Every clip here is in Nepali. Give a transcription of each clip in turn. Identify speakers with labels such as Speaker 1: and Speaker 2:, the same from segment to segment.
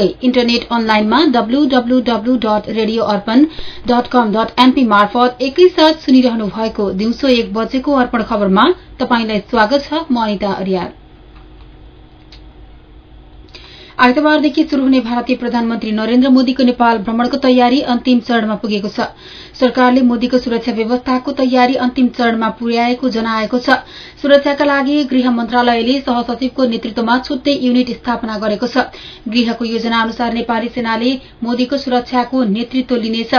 Speaker 1: इन्टरनेट अनलाइनमा WWW dot radio Arpan dot com dot NP मार्फत एकैसाथ सुनिरहनु भएको दिउँसो एक बजेको अर्पण खबरमा तपाईंलाई स्वागत छ म अनिता अरियाल आइतबारदेखि शुरू हुने भारतीय प्रधानमन्त्री नरेन्द्र मोदीको नेपाल भ्रमणको तयारी अन्तिम चरणमा पुगेको छ। सरकारले मोदीको सुरक्षा व्यवस्थाको तयारी अन्तिम चरणमा पुर्याएको जनाएको छ। सुरक्षाका लागि गृह मन्त्रालयले सहसचिवको नेतृत्वमा छुट्टै युनिट स्थापना गरेको छ। गृहको योजना अनुसार नेपाली सेनाले मोदीको सुरक्षाको नेतृत्व लिनेछ।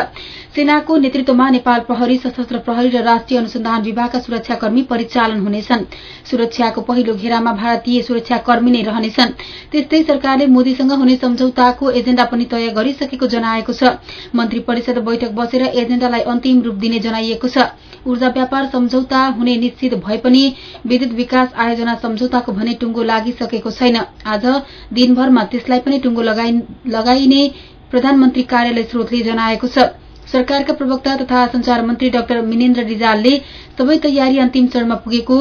Speaker 1: सेनाको नेतृत्वमा नेपाल प्रहरी सशस्त्र प्रहरी र राष्ट्रिय अनुसन्धान विभागका सुरक्षाकर्मी परिचालन हुनेछन्। सुरक्षाको पहिलो घेरामा भारतीय सुरक्षाकर्मी नै रहनेछन्। त्यस्तै सरकारले मोदीसँग हुने सम्झौताको एजेण्डा पनि तय गरिसकेको जनाएको छ। मन्त्री परिषद बैठक बसेर एजेण्डालाई अन्तिम रूप दिने जनाइएको छ। ऊर्जा व्यापार सम्झौता हुने निश्चित भए पनि विद्युत विकास आयोजना सम्झौताको भने टुङ्गो लागिसकेको छैन। आज दिनभरमा त्यसलाई पनि टुङ्गो लगाइने प्रधानमन्त्री कार्यालय स्रोतले जनाएको छ। सरकारका प्रवक्ता तथा संचार मन्त्री डाक्टर मिनेन्द्र रिजालले सबै तयारी अन्तिम चरणमा पुगेको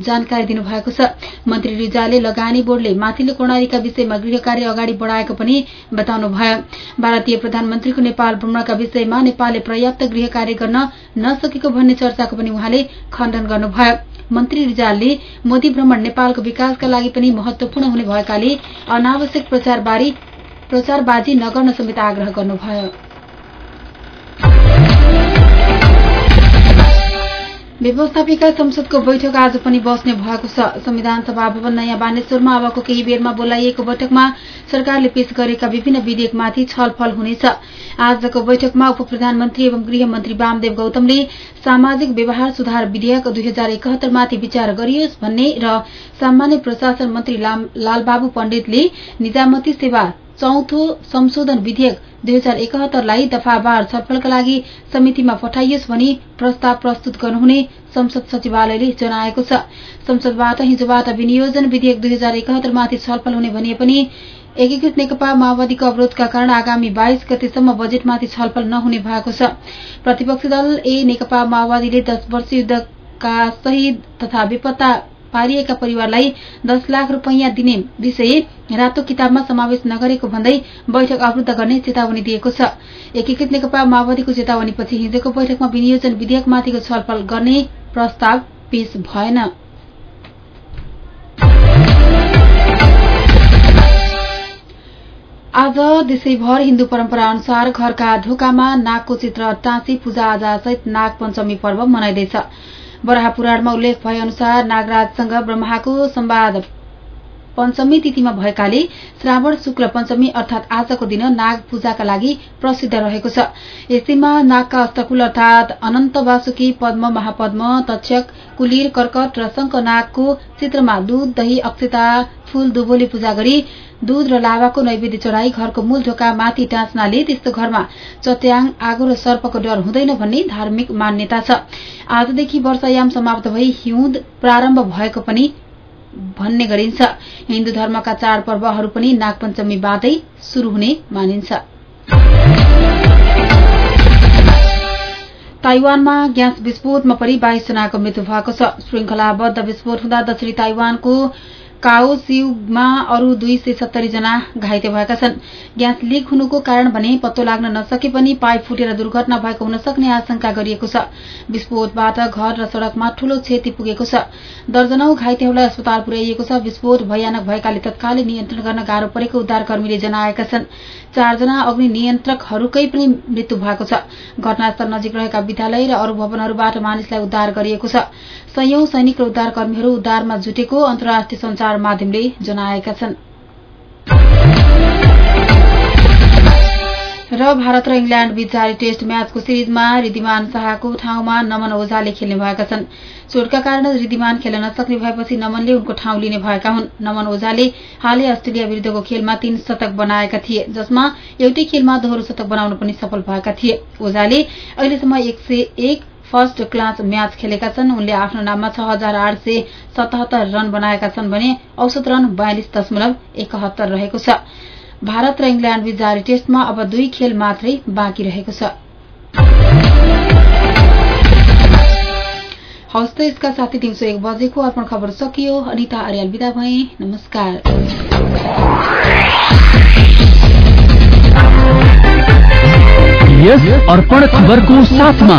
Speaker 1: जानकारी दिनुभएको छ। मन्त्री रिजालले लगानी बोर्डले माथिल्लो कर्णालीका विषयमा गृह कार्य अगाडि बढ़ाएको पनि बताउनुभयो। भारतीय प्रधानमन्त्रीको नेपाल भ्रमणका विषयमा नेपालले पर्याप्त गृह कार्य गर्न नसकेको भन्ने चर्चाको पनि उहाँले खण्डन गर्नुभयो। मन्त्री रिजालले मोदी भ्रमण नेपालको विकासका लागि पनि महत्वपूर्ण हुने भएकाले अनावश्यक प्रचारबाजी नगर्न समेत आग्रह गर्नुभयो। व्यवस्थापिका संसदको बैठक आज पनि बस्ने भएको छ संविधान सभा भवन नयाँ बानेश्वरमा अबको केही बेरमा बोलाइएको बैठकमा सरकारले पेश गरेका विभिन्न विधेयकमाथि छलफल हुनेछ। आजको बैठकमा उप प्रधानमन्त्री एवं गृहमन्त्री वामदेव गौतमले सामाजिक व्यवहार सुधार विधेयक दुई हजार एकहत्तरमाथि विचार गरियोस् भन्ने र सामान्य प्रशासन मन्त्री लालबाबु पण्डितले निजामती सेवा चौथो संशोधन विधेयक दुई हजार एकहत्तरलाई दफावार छलफलका लागि समितिमा पठाइयोस् भनी प्रस्ताव प्रस्तुत गर्नुहुने संसद सचिवालयले जनाएको छ। संसदबाट हिजोबाट विनियोजन विधेयक दुई हजार एकहत्तरमाथि छलफल हुने भनिए पनि एकीकृत नेकपा माओवादीको अवरोधका कारण आगामी बाइस गतेसम्म बजेटमाथि छलफल नहुने भएको छ। प्रतिपक्षी दल ए नेकपा माओवादीले दश वर्ष युद्धका शहीद तथा बेपत्ता पारिएका परिवारलाई दस लाख रूपियाँ दिने विषय रातो किताबमा समावेश नगरेको भन्दै बैठक अवरूद्ध गर्ने चेतावनी दिएको छ। एकीकृत नेकपा माओवादीको चेतावनीपछि हिजोको बैठकमा विनियोजन विधेयकमाथिको छलफल गर्ने प्रस्ताव पेश भएन। आज देशैभर हिन्दू परम्परा अनुसार घरका ढोकामा नागको चित्र टाँसी पूजा आजा सहित नाग पञ्चमी पर्व मनाइँदैछ। बराह पुराणमा उल्लेख भए अनुसार नागराजसँग ब्रह्माको संवाद पञ्चमी तिथिमा भएकाले श्रावण शुक्ल पञ्चमी अर्थात आजको दिन नाग पूजाका लागि प्रसिद्ध रहेको छ। यसैमा नागका अष्टकुल अर्थात अनन्त वासुकी पद्म महापद्म तक्षक कुलिर कर्कट र शंख नागको चित्रमा दूध दही अक्षता फूल दुबोली पूजा गरी दूध र लावाको नैवेद्य चढ़ाई घरको मूल ढोका माथि टाँच्नाले त्यस्तो घरमा चट्याङ आगो र सर्पको डर हुँदैन भन्ने धार्मिक मान्यता छ। आजदेखि वर्षायाम समाप्त भई हिउँद प्रारम्भ भएको पनि भन्ने गरिन्छ। हिन्दू धर्मका चाडपर्वहरू पनि नागपञ्चमीबाटै शुरू हुने मानिन्छ। ताइवानमा ग्यास विस्फोटमा परि बाइस जनाको मृत्यु भएको छ। श्रृंखलाबद्ध विस्फोट हुँदा दक्षिणी ताइवानको काओसिउमा अरू दुई सय सत्तरी जना घाइते भएका छन्। ग्यास लिक हुनुको कारण भने पत्तो लाग्न नसके पनि पाइप फुटेर दुर्घटना भएको हुन सक्ने आशंका गरिएको छ। विस्फोटबाट घर र सड़कमा ठूलो क्षति पुगेको छ। दर्जनौ घाइतेहरूलाई अस्पताल पुर्याइएको छ। विस्फोट भयानक भएकाले तत्कालै नियन्त्रण गर्न गाह्रो परेको उद्धारकर्मीले जनाएका छन्। चारजना अग्नि नियन्त्रकहरूकै पनि मृत्यु भएको छ। घटनास्थल नजिक रहेका विद्यालय र अरू भवनहरूबाट मानिसलाई उद्धार गरिएको छ। सयौं सैनिक र उद्धारकर्मीहरू उद्धारमा जुटेको अन्तर्राष्ट्रिय संचार माध्यमले जनाएका छन्। र भारत र इङ्ल्याण्ड बीच जारी टेस्ट म्याचको सिरिजमा रिद्धिमान शाहको ठाउँमा नमन ओझाले खेल्ने भएका छन्। चोटका कारण रिद्धिमान खेल्न नसक्ने भएपछि नमनले उनको ठाउँ लिने भएका हुन्। नमन ओझाले हालै अस्ट्रेलिया विरूद्धको खेलमा तीन शतक बनाएका थिए जसमा एउटै खेलमा दोहोरो शतक बनाउन पनि सफल भएका थिए। ओझाले अहिलेसम्म एक सय एक फर्स्ट क्लास म्याच खेलेका छन्। उनले आफ्नो नाममा छ हजार आठ सय सतहत्तर रन बनाएका छन् भने औसत रन बयालिस दशमलव एकहत्तर रहेको छ। भारत र इङ्ल्याण्ड बीच जारी टेस्टमा अब दुई खेल मात्रै बाँकी रहेको छ। हवस् त यसका साथै दिउँसो एक बजेको अर्पण खबर सकियो। अनिता अर्याल विदा भए। नमस्कार।
Speaker 2: यस अर्पण खबरको साथमा।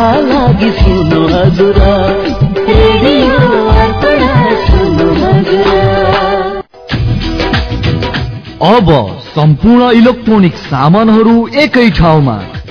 Speaker 3: लागि सुन्नु हजुर
Speaker 2: अब सम्पूर्ण इलेक्ट्रोनिक सामानहरू एकै ठाउँमा।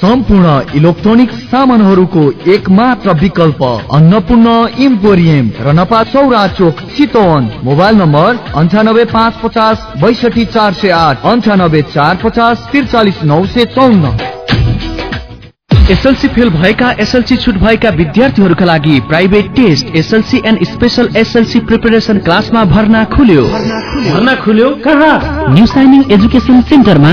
Speaker 2: सम्पूर्ण इलेक्ट्रोनिक सामानहरूको एक मात्र विकल्प अन्नपूर्ण इम्पोरियम रनपा चौरा चोक चितवन मोबाइल नम्बर अन्ठानब्बे पाँच पचास बैसठी चार सय आठ अन्ठानब्बे चार पचास त्रिचालिस नौ सय चौन्न। एसएलसी फेल भएका एसएलसी छुट भएका विद्यार्थीहरूका लागि private test SLC and special SLC preparation क्लासमा भर्ना खुल्यो।
Speaker 4: भर्ना खुल्यो? कहाँ?
Speaker 2: न्यू साइनिङ एजुकेसन सेन्टरमा।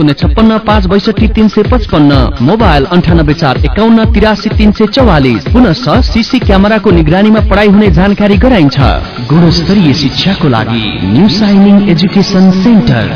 Speaker 2: शून्य छप्पन्न पाँच बैसठी तिन सय पचपन्न मोबाइल अन्ठानब्बे चार एकाउन्न तिरासी तिन सय चौवालिस। पुनश सीसी क्यामेराको निगरानीमा पढाइ हुने जानकारी गराइन्छ। गुणस्तरीय शिक्षाको लागि न्यू साइनिङ एजुकेसन सेन्टर।